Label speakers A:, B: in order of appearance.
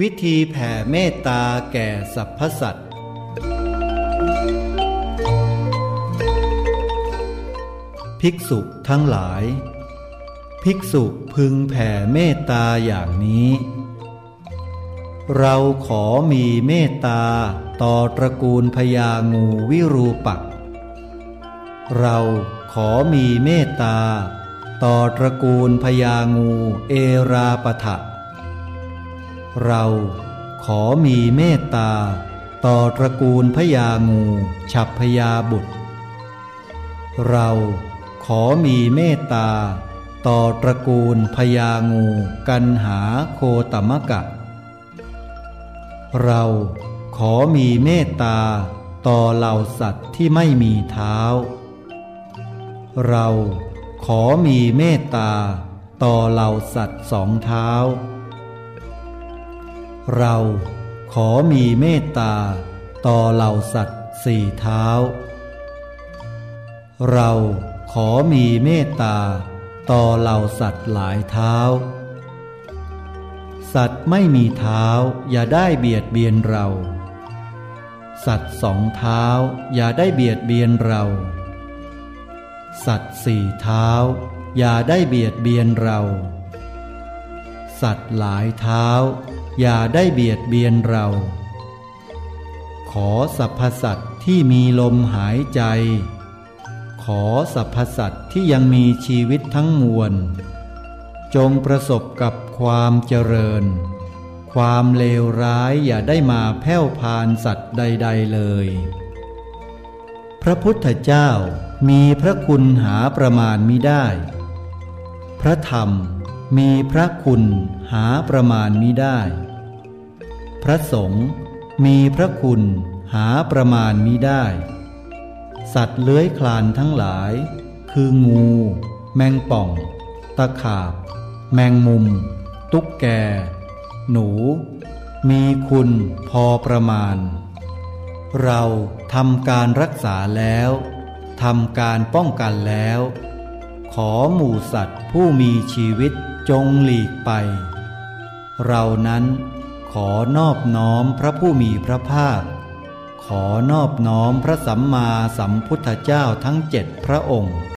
A: วิธีแผ่เมตตาแก่สรรพสัตว์ ภิกษุทั้งหลาย ภิกษุพึงแผ่เมตตาอย่างนี้ เราขอมีเมตตาต่อตระกูลพญางูวิรูปัก เราขอมีเมตตา ต่อตระกูลพญางูเอราปะทะ เราขอมีเมตตา ต่อตระกูลพญางู ฉับพยาบุตร เราขอมีเมตตา ต่อตระกูลพญางู กันหาโคตมกะ เราขอมีเมตตา ต่อเหล่าสัตว์ที่ไม่มีเท้า เราขอมีเมตตา ต่อเหล่าสัตว์สองเท้า เราขอมีเมตตา ต่อเหล่าสัตว์สี่เท้า เราขอมีเมตตา ต่อเหล่าสัตว์หลายเท้า สัตว์ไม่มีเท้าอย่าได้เบียดเบียนเรา สัตว์สองเท้าอย่าได้เบียดเบียนเรา สัตว์สี่เท้าอย่าได้เบียดเบียนเรา สัตว์หลายเท้า อย่าได้เบียดเบียนเรา ขอสรรพสัตว์ที่มีลมหายใจ ขอสรรพสัตว์ที่ยังมีชีวิตทั้งมวล จงประสบกับความเจริญ ความเลวร้ายอย่าได้มาแผ่วพานสัตว์ใด ๆ เลย พระพุทธเจ้ามีพระคุณหาประมาณมิได้ พระธรรมมีพระคุณหาประมาณมิได้ พระสงฆ์มีพระคุณหาประมาณมิได้ สัตว์เลื้อยคลานทั้งหลาย คืองู แมงป่อง ตะขาบ แมงมุม ตุ๊กแก หนู มีคุณพอประมาณ เราทำการรักษาแล้วทำการป้องกันแล้ว ขอหมู่สัตว์ผู้มีชีวิตจงหลีกไป เรานั้น ขอนอบน้อมพระผู้มีพระภาค ขอนอบน้อมพระสัมมาสัมพุทธเจ้าทั้งเจ็ดพระองค์